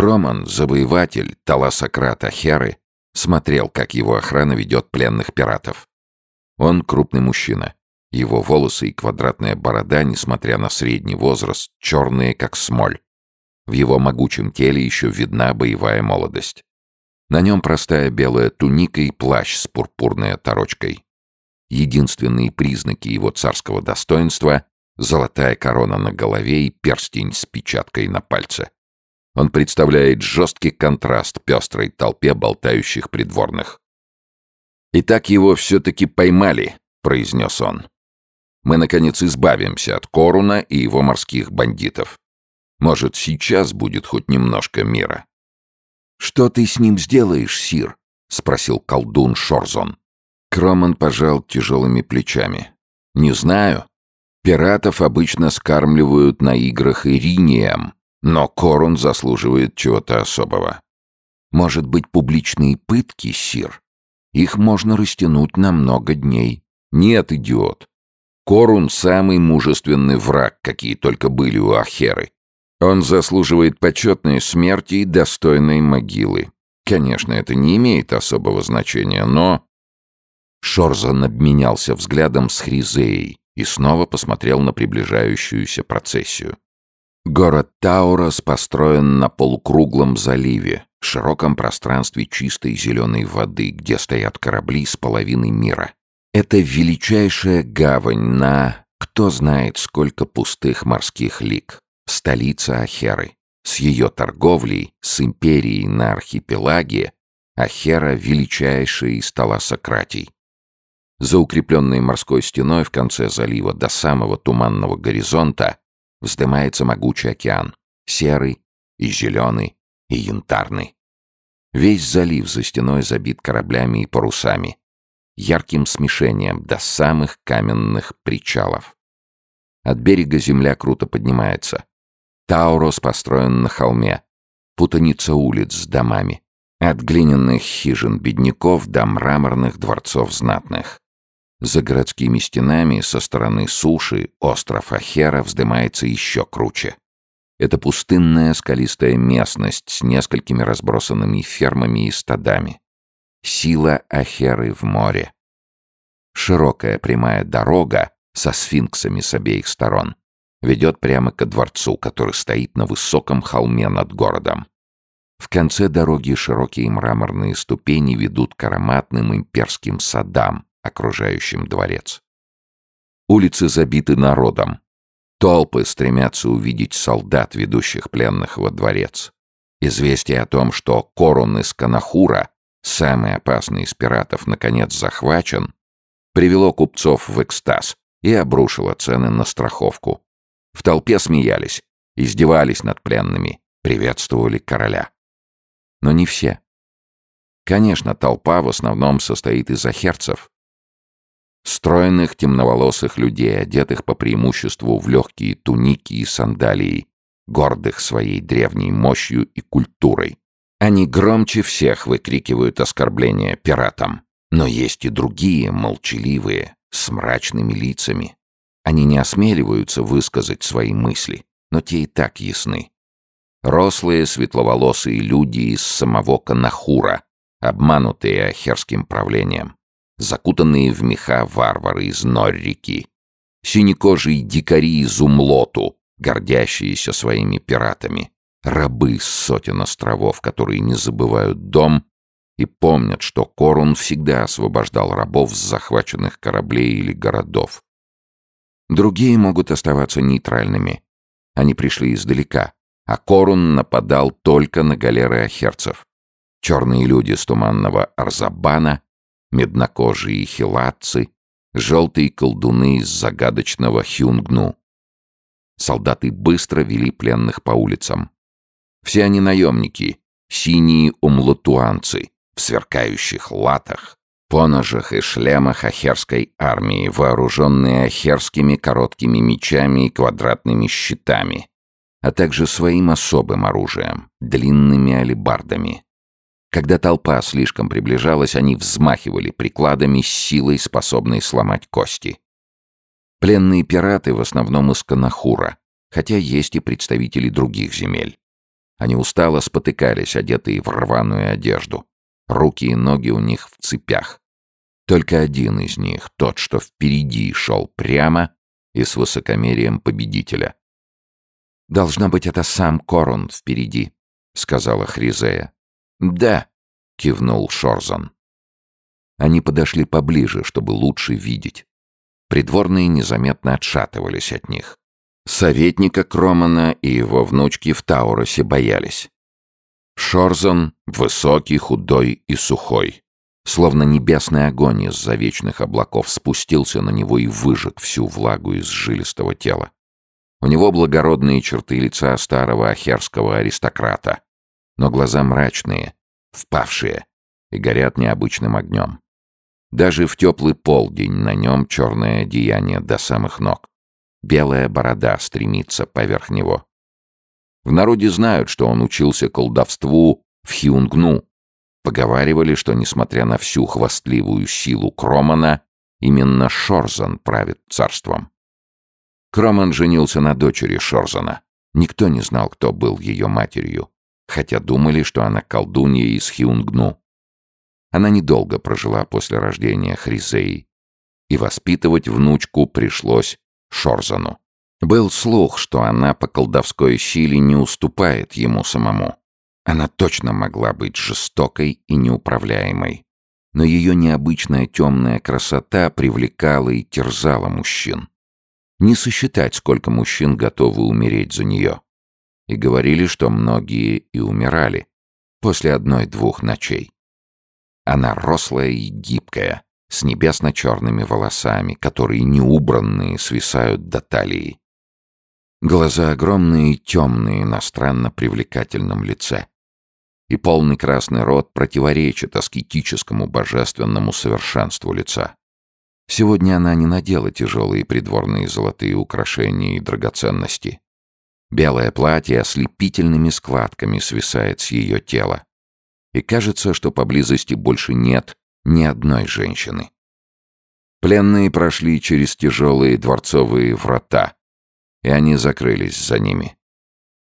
Кроман, завоеватель Таласократа Херы, смотрел, как его охрана ведет пленных пиратов. Он крупный мужчина. Его волосы и квадратная борода, несмотря на средний возраст, черные, как смоль. В его могучем теле еще видна боевая молодость. На нем простая белая туника и плащ с пурпурной оторочкой. Единственные признаки его царского достоинства — золотая корона на голове и перстень с печаткой на пальце. Он представляет жесткий контраст пестрой толпе болтающих придворных. «Итак, его все-таки поймали», — произнес он. «Мы, наконец, избавимся от Коруна и его морских бандитов. Может, сейчас будет хоть немножко мира». «Что ты с ним сделаешь, Сир?» — спросил колдун Шорзон. Кроман пожал тяжелыми плечами. «Не знаю. Пиратов обычно скармливают на играх Иринием, но Корун заслуживает чего-то особого. Может быть, публичные пытки, Сир? Их можно растянуть на много дней. Нет, идиот. Корун — самый мужественный враг, какие только были у Ахеры. Он заслуживает почетной смерти и достойной могилы. Конечно, это не имеет особого значения, но... Шорзан обменялся взглядом с Хризеей и снова посмотрел на приближающуюся процессию. Город Таурос построен на полукруглом заливе, широком пространстве чистой зеленой воды, где стоят корабли с половины мира. Это величайшая гавань на... кто знает сколько пустых морских лиг столица Ахеры. С ее торговлей, с империей на архипелаге, Ахера величайшая из Таласократий. За укрепленной морской стеной в конце залива до самого туманного горизонта вздымается могучий океан, серый и зеленый и янтарный. Весь залив за стеной забит кораблями и парусами, ярким смешением до самых каменных причалов. От берега земля круто поднимается. Таурос построен на холме. Путаница улиц с домами. От глиняных хижин бедняков до мраморных дворцов знатных. За городскими стенами со стороны суши остров Ахера вздымается еще круче. Это пустынная скалистая местность с несколькими разбросанными фермами и стадами. Сила Ахеры в море. Широкая прямая дорога со сфинксами с обеих сторон ведет прямо ко дворцу, который стоит на высоком холме над городом. В конце дороги широкие мраморные ступени ведут к ароматным имперским садам, окружающим дворец. Улицы забиты народом. Толпы стремятся увидеть солдат, ведущих пленных во дворец. Известие о том, что Корун из Канахура, самый опасный из пиратов, наконец захвачен, привело купцов в экстаз и обрушило цены на страховку. В толпе смеялись, издевались над пленными, приветствовали короля. Но не все. Конечно, толпа в основном состоит из ахерцев. Стройных темноволосых людей, одетых по преимуществу в легкие туники и сандалии, гордых своей древней мощью и культурой. Они громче всех выкрикивают оскорбления пиратам. Но есть и другие, молчаливые, с мрачными лицами, они не осмеливаются высказать свои мысли, но те и так ясны. Рослые, светловолосые люди из самого Канахура, обманутые ахерским правлением, закутанные в меха варвары из Норрики, синекожие дикари из Умлоту, гордящиеся своими пиратами, рабы с сотен островов, которые не забывают дом и помнят, что Корун всегда освобождал рабов с захваченных кораблей или городов. Другие могут оставаться нейтральными. Они пришли издалека, а Корун нападал только на галеры ахерцев. Черные люди с туманного Арзабана, меднокожие хилатцы, желтые колдуны из загадочного Хюнгну. Солдаты быстро вели пленных по улицам. Все они наемники, синие умлатуанцы в сверкающих латах, поножах и шлемах ахерской армии, вооруженные ахерскими короткими мечами и квадратными щитами, а также своим особым оружием — длинными алебардами. Когда толпа слишком приближалась, они взмахивали прикладами с силой, способной сломать кости. Пленные пираты в основном из Канахура, хотя есть и представители других земель. Они устало спотыкались, одетые в рваную одежду. Руки и ноги у них в цепях. Только один из них, тот, что впереди, шел прямо и с высокомерием победителя. «Должно быть, это сам Корун впереди», — сказала Хризея. «Да», — кивнул Шорзан. Они подошли поближе, чтобы лучше видеть. Придворные незаметно отшатывались от них. Советника Кромана и его внучки в Тауросе боялись. Шорзан высокий, худой и сухой. Словно небесный огонь из-за вечных облаков спустился на него и выжег всю влагу из жилистого тела. У него благородные черты лица старого ахерского аристократа, но глаза мрачные, впавшие и горят необычным огнем. Даже в теплый полдень на нем черное одеяние до самых ног. Белая борода стремится поверх него. В народе знают, что он учился колдовству в Хиунгну. Поговаривали, что, несмотря на всю хвастливую силу Кромана, именно Шорзан правит царством. Кроман женился на дочери Шорзана. Никто не знал, кто был ее матерью, хотя думали, что она колдунья из Хиунгну. Она недолго прожила после рождения Хризеи, и воспитывать внучку пришлось Шорзану. Был слух, что она по колдовской силе не уступает ему самому. Она точно могла быть жестокой и неуправляемой. Но ее необычная темная красота привлекала и терзала мужчин. Не сосчитать, сколько мужчин готовы умереть за нее. И говорили, что многие и умирали после одной-двух ночей. Она рослая и гибкая, с небесно-черными волосами, которые неубранные свисают до талии. Глаза огромные и темные на странно привлекательном лице. И полный красный рот противоречит аскетическому божественному совершенству лица. Сегодня она не надела тяжелые придворные золотые украшения и драгоценности. Белое платье ослепительными складками свисает с ее тела. И кажется, что поблизости больше нет ни одной женщины. Пленные прошли через тяжелые дворцовые врата, и они закрылись за ними.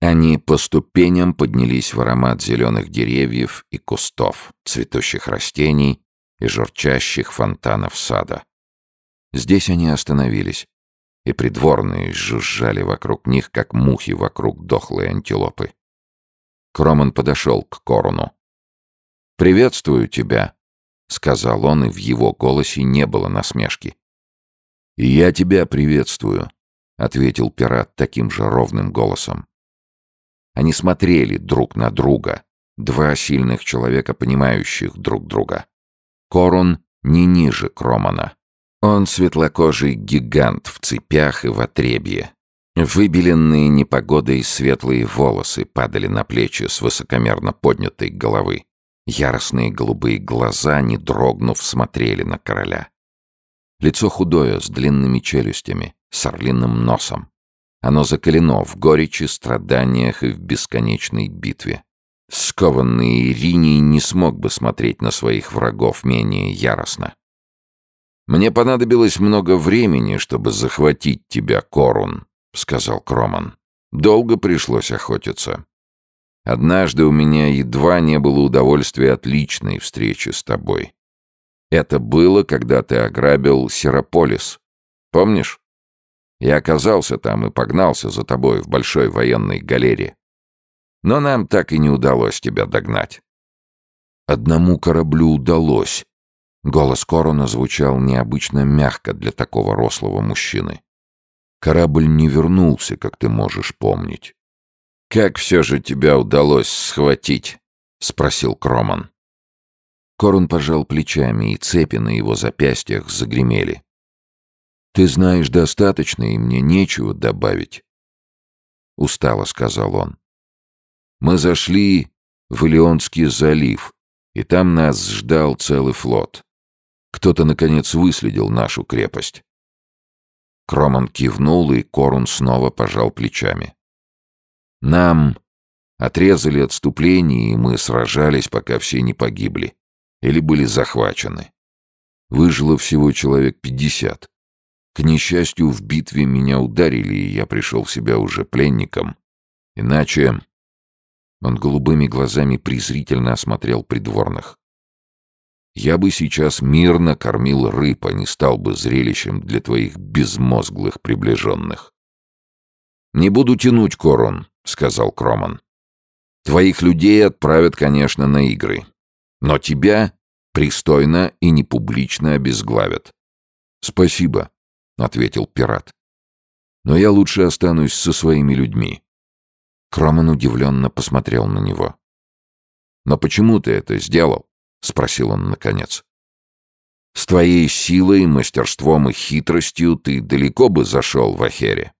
Они по ступеням поднялись в аромат зеленых деревьев и кустов, цветущих растений и журчащих фонтанов сада. Здесь они остановились, и придворные жужжали вокруг них, как мухи вокруг дохлой антилопы. Кроман подошел к Корону. «Приветствую тебя», — сказал он, и в его голосе не было насмешки. «И я тебя приветствую», — ответил пират таким же ровным голосом. Они смотрели друг на друга, два сильных человека, понимающих друг друга. Корон не ниже Кромана. Он светлокожий гигант в цепях и в отребье. Выбеленные непогодой светлые волосы падали на плечи с высокомерно поднятой головы. Яростные голубые глаза, не дрогнув, смотрели на короля. Лицо худое, с длинными челюстями, с орлиным носом. Оно закалено в горечи, страданиях и в бесконечной битве. Скованный Ириней не смог бы смотреть на своих врагов менее яростно. «Мне понадобилось много времени, чтобы захватить тебя, Корун», — сказал Кроман. «Долго пришлось охотиться. Однажды у меня едва не было удовольствия от личной встречи с тобой. Это было, когда ты ограбил Серополис. Помнишь? Я оказался там и погнался за тобой в большой военной галере. Но нам так и не удалось тебя догнать. Одному кораблю удалось. Голос Корона звучал необычно мягко для такого рослого мужчины. Корабль не вернулся, как ты можешь помнить. «Как все же тебя удалось схватить?» — спросил Кроман. Корун пожал плечами, и цепи на его запястьях загремели. «Ты знаешь достаточно, и мне нечего добавить», — устало сказал он. «Мы зашли в Илионский залив, и там нас ждал целый флот. Кто-то, наконец, выследил нашу крепость». Кроман кивнул, и Корун снова пожал плечами. Нам отрезали отступление, и мы сражались, пока все не погибли. Или были захвачены. Выжило всего человек пятьдесят. К несчастью, в битве меня ударили, и я пришел в себя уже пленником. Иначе... Он голубыми глазами презрительно осмотрел придворных. «Я бы сейчас мирно кормил рыб, а не стал бы зрелищем для твоих безмозглых приближенных». «Не буду тянуть, Корон», — сказал Кроман. «Твоих людей отправят, конечно, на игры. Но тебя пристойно и непублично обезглавят». «Спасибо», — ответил пират. «Но я лучше останусь со своими людьми. Кроман удивленно посмотрел на него. «Но почему ты это сделал?» — спросил он наконец. «С твоей силой, мастерством и хитростью ты далеко бы зашел в Ахере.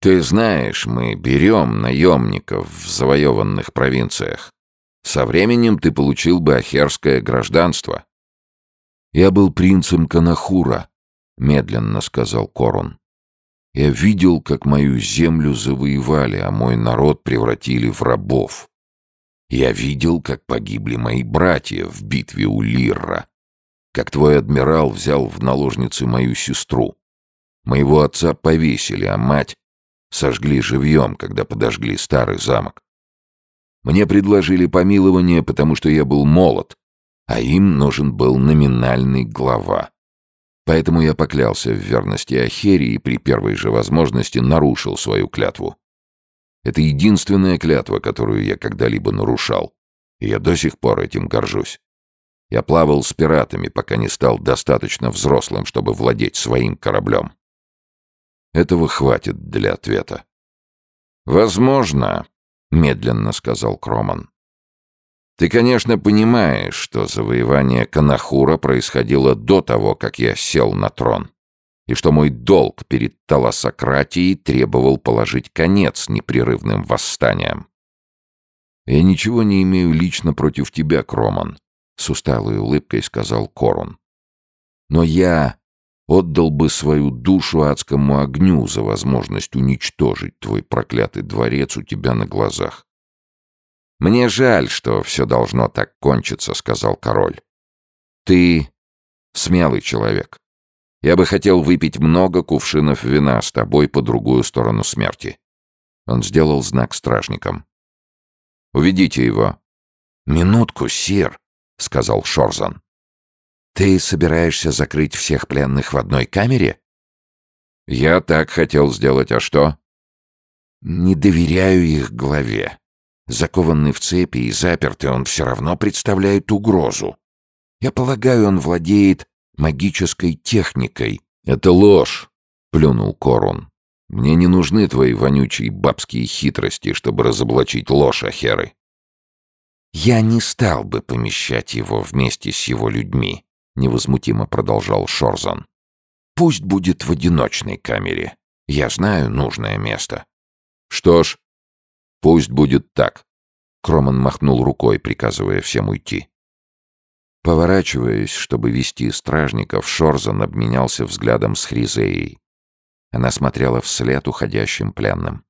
Ты знаешь, мы берем наемников в завоеванных провинциях. Со временем ты получил бы ахерское гражданство». «Я был принцем Канахура», — медленно сказал Корун. Я видел, как мою землю завоевали, а мой народ превратили в рабов. Я видел, как погибли мои братья в битве у Лирра, как твой адмирал взял в наложницы мою сестру. Моего отца повесили, а мать сожгли живьем, когда подожгли старый замок. Мне предложили помилование, потому что я был молод, а им нужен был номинальный глава. Поэтому я поклялся в верности Ахере и при первой же возможности нарушил свою клятву. Это единственная клятва, которую я когда-либо нарушал, и я до сих пор этим горжусь. Я плавал с пиратами, пока не стал достаточно взрослым, чтобы владеть своим кораблем. Этого хватит для ответа. «Возможно», — медленно сказал Кроман. Ты, конечно, понимаешь, что завоевание Канахура происходило до того, как я сел на трон, и что мой долг перед Таласократией требовал положить конец непрерывным восстаниям. «Я ничего не имею лично против тебя, Кроман», — с усталой улыбкой сказал Корун. «Но я отдал бы свою душу адскому огню за возможность уничтожить твой проклятый дворец у тебя на глазах. «Мне жаль, что все должно так кончиться», — сказал король. «Ты смелый человек. Я бы хотел выпить много кувшинов вина с тобой по другую сторону смерти». Он сделал знак стражникам. «Уведите его». «Минутку, сир», — сказал Шорзан. «Ты собираешься закрыть всех пленных в одной камере?» «Я так хотел сделать, а что?» «Не доверяю их главе. Закованный в цепи и запертый, он все равно представляет угрозу. Я полагаю, он владеет магической техникой. Это ложь, плюнул Корун. Мне не нужны твои вонючие бабские хитрости, чтобы разоблачить ложь Ахеры. Я не стал бы помещать его вместе с его людьми, невозмутимо продолжал Шорзан. Пусть будет в одиночной камере. Я знаю нужное место. Что ж, «Пусть будет так», — Кроман махнул рукой, приказывая всем уйти. Поворачиваясь, чтобы вести стражников, Шорзан обменялся взглядом с Хризеей. Она смотрела вслед уходящим пленным.